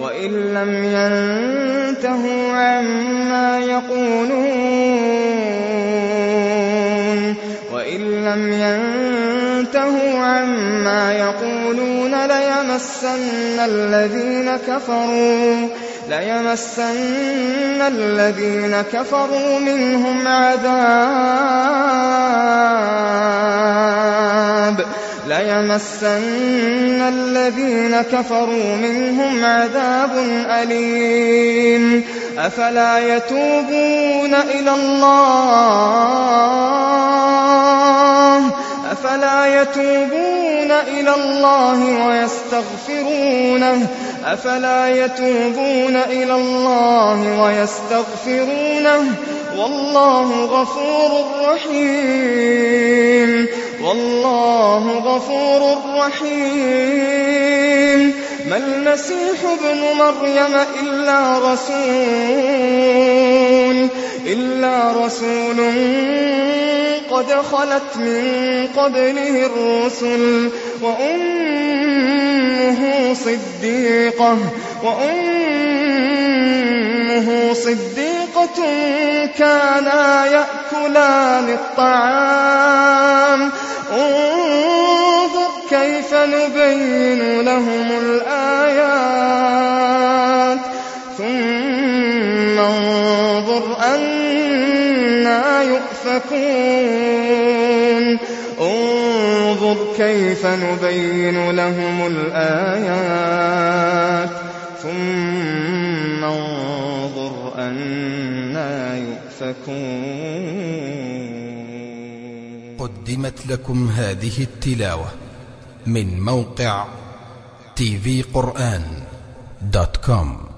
وإن لم ينتهوا عما يقولون وإن لم ينتهوا عما يقولون ليمسن الذين كفروا ليمسن الذين كفروا منهم عذاب ليمسن الذين كفروا منهم عذاب أليم. أفلا يتوبون إلى الله؟ أفلا يتوبون إلى الله ويستغفرونه؟ أفلا يتوبون إلى الله ويستغفرونه؟ والله غفور رحيم. والله غفور رحيم. ما المسيح ابن مريم إلا رسول إلا رسول قد خلت من قبله الرسل وأمه صديقة وأمه صديقة كانا يأكلان الطعام. كيف نبين لهم الآيات. ثم انظر أنا يؤفكون. انظر كيف نبين لهم الآيات. ثم انظر أنا يؤفكون. قدمت لكم هذه التلاوة. من موقع كوم